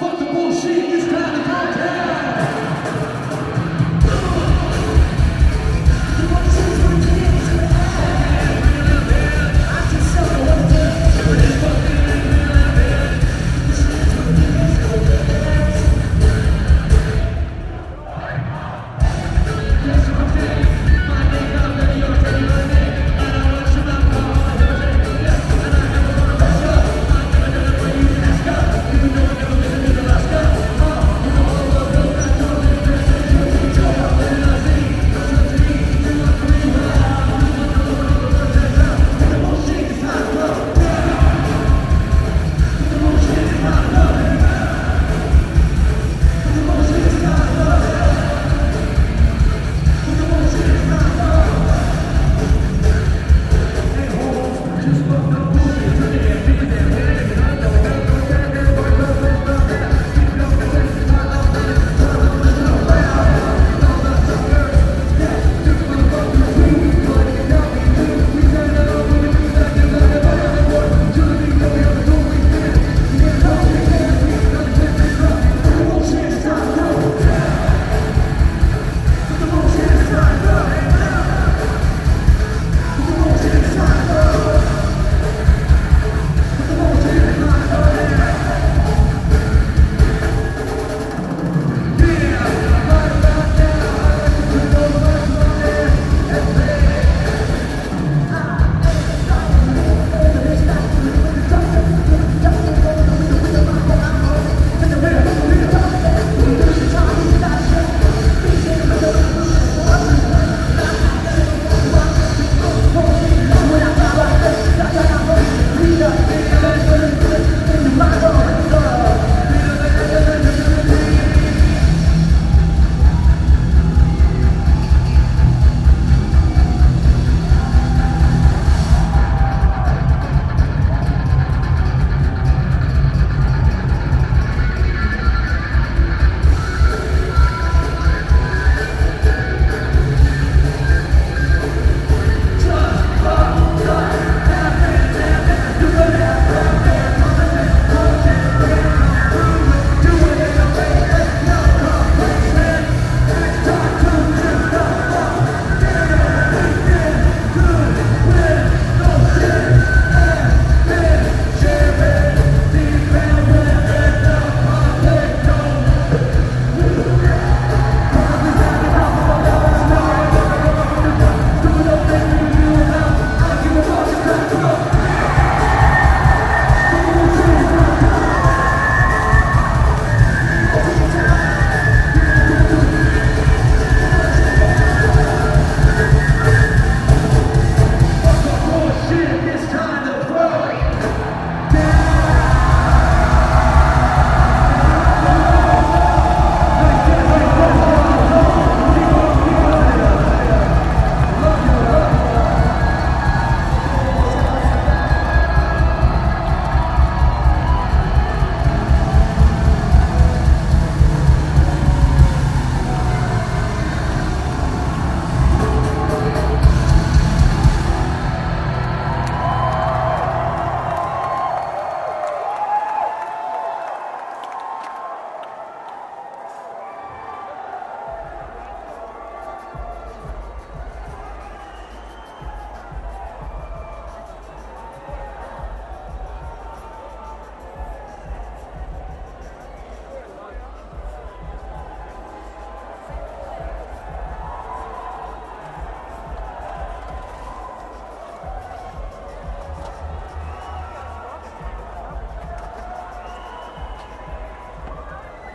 Fuck the bullshit, it's time to go down.